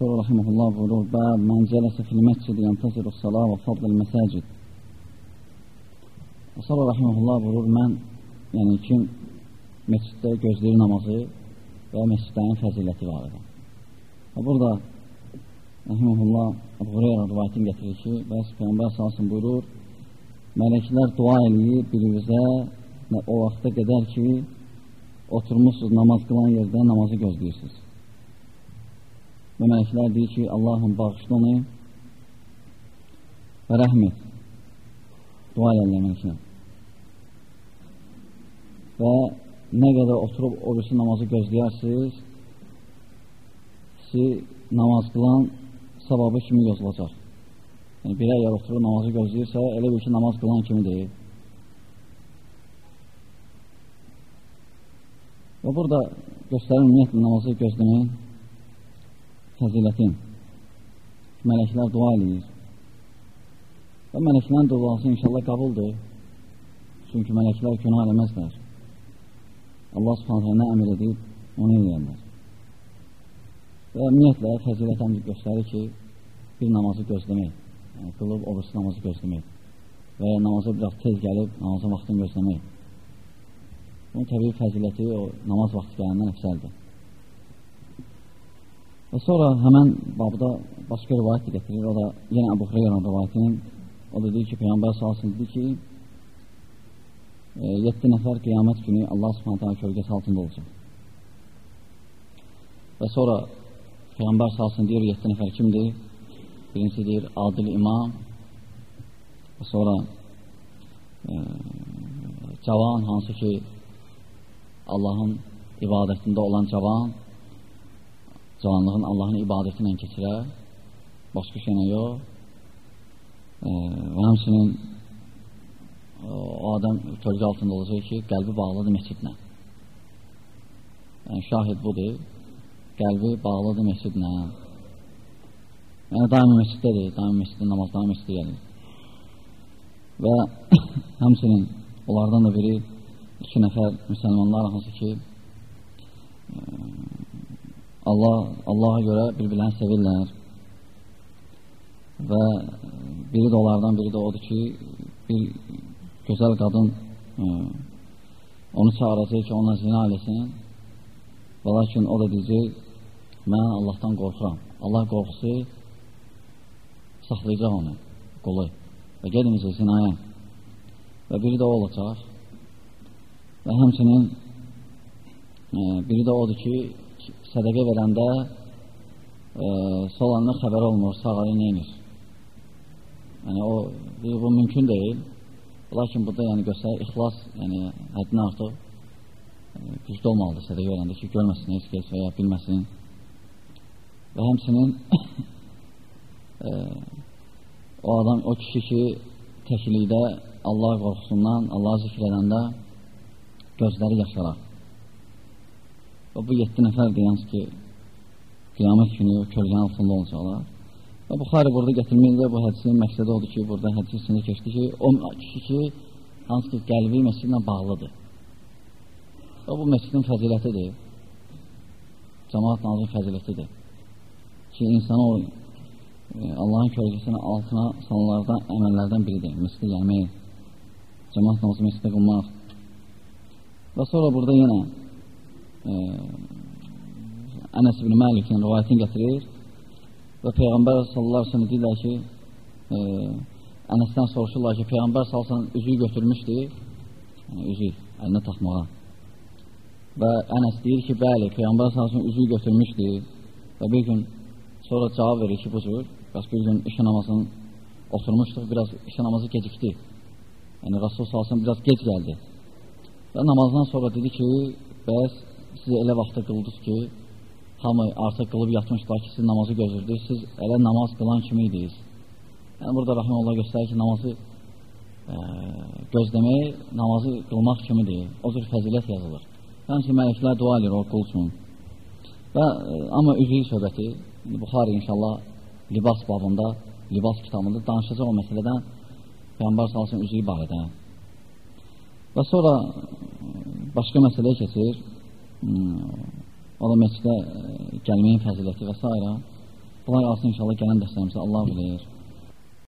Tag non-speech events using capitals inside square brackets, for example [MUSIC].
Sonra rahimehullah buyurur, "Bab men celese fil mescid yentasiru salat ve fadl mesacid." Sonra rahimehullah buyurur, mən yəni kim məsciddə gözləyir namazı və məscidlərin fəziləti var idi. Və burada rahimehullah Əbu Hüreyrə rivayətini gətirir ki, bəs Peyğəmbər sallallahu buyurur, mələklər dua eləyir birinizə o vaxta qədər ki, oturmuşsuz namaz qılan yerdə namazı gözləyirsiniz. Və mələklər deyir ki, Allahım bağışla onu və rəhm et. Dua edirlər mələklər. Və nə qədər oturub oruçlu namazı gözləyərsiniz, sizi namaz qılan savabı kimi yazılacaq. Yəni, bir əgər oturub namazı gözləyirsə, elə bir ki, namaz qılan kimi deyil. Və burada göstərir ümumiyyətlə namazı gözləməyin fəzilətin. Mələklər dua eləyir. Və mələklərin duası inşallah qabuldur. Çünki mələklər günah eləməzlər. Allah subhanətə nə əmir edib, onu eləyərlər. Və ümumiyyətlə fəzilət əmr göstərir ki, bir namazı gözləmək, yəni qılıb oruç namazı gözləmək və ya namaza biraz tez gəlib, namazın vaxtını gözləmək. Bunun təbii fəziləti o namaz vaxtı gələndən əfsəldir. Və sonra həmən babda başqa rivayət də getirir. O da yenə Əbu Xreyrən rivayətinin o da deyir ki, Peyyambər salsın dedi ki, 7 e, nəfər qiyamət günü Allah subhanətə kölgəsi altında olacaq. Və sonra Peyyambər salsın deyir, 7 nəfər kimdir? Birincisi deyir, adil imam. Və sonra e, cavan, hansı ki, Allahın ibadətində olan cavan, cavanlığın Allahın ibadəti ilə keçirər, başqa şeylə yox. E, və həmsinin o adam kölgə altında olacaq ki, qəlbi bağlıdır məscidlə. Yəni, şahid budur, qəlbi bağlıdır məscidlə. Yəni, daimi məsciddədir, daimi məsciddə namaz, daimi məsciddə gəlir. Və [COUGHS] həmsinin onlardan da biri iki nəfər müsəlmanlar hansı ki Allah Allaha görə bir-birlərini sevirlər. Və biri də onlardan biri də odur ki bir gözəl qadın ə, e, onu çağıracaq ki ona zina eləsin. Və lakin o da deyəcək mən Allahdan qorxuram. Allah qorxusu saxlayacaq onu qolu. Və gedin zinaya. Və biri də o olacaq. Və həmçinin e, biri də odur ki, sədəqə verəndə e, solanına xəbər olmur, sağalı neynir. Yəni, o, bu mümkün deyil. Lakin burada yəni, göstərir, ixlas yəni, həddini artıq yəni, güclü olmalıdır sədəqə verəndə ki, görməsin heç kəs və ya bilməsin. Və həmçinin [COUGHS] e, o adam, o kişi ki, təklikdə Allah qorxusundan, Allah zikr edəndə gözləri yaşarar. Və bu 7 nəfərdir, yalnız ki, qiyamət günü kölgənin altında olacaqlar. Və Buxarı burada gətirməkdə bu hədisin məqsədi odur ki, burada hədis içində keçdi ki, o kişi ki, hansı ki, qəlbi məscidlə bağlıdır. Və bu məscidin fəzilətidir. Cəmaat nazın fəzilətidir. Ki, insana o e, Allahın kölgəsinin altına salanlardan, əməllərdən biridir. Məscidə gəlmək, cəmaat namazı məscidə qılmaq. Və sonra burada yenə e, Ənəs ibn Məlikin rivayətini gətirir və Peyğəmbər sallallahu aleyhi ve sellem deyirlər ki, e, Ənəsdən soruşurlar ki, Peyğəmbər sallallahu üzüyü götürmüşdü, yəni, üzük əlinə taxmağa. Və Ənəs deyir ki, bəli, Peyğəmbər sallallahu üzüyü götürmüşdü və bir gün sonra cavab verir ki, bu cür, bəs bir gün işə namazını oturmuşduq, biraz işə namazı gecikdi. Yəni, Rasul sallallahu biraz gec gəldi. Və namazdan sonra dedi ki, bəs siz elə vaxtda qıldınız ki, hamı artıq qılıb yatmışlar ki, siz namazı gözürdünüz, siz elə namaz qılan kimi idiniz. Yəni, burada Rahim Allah göstərir ki, namazı ə, gözləmək, namazı qılmaq kimidir. O cür fəzilət yazılır. Həmçin mələklər dua edir o qul üçün. Və, ə, amma üzüyü söhbəti, Buxari inşallah libas babında, libas kitabında danışacaq o məsələdən Peyğəmbər salsın üzüyü barədə. Və sonra başqa məsələyə keçir. Hmm, o da məscidə gəlməyin fəziləti və s. Kolay alsın inşallah gələn dəstəmizə Allah bilir.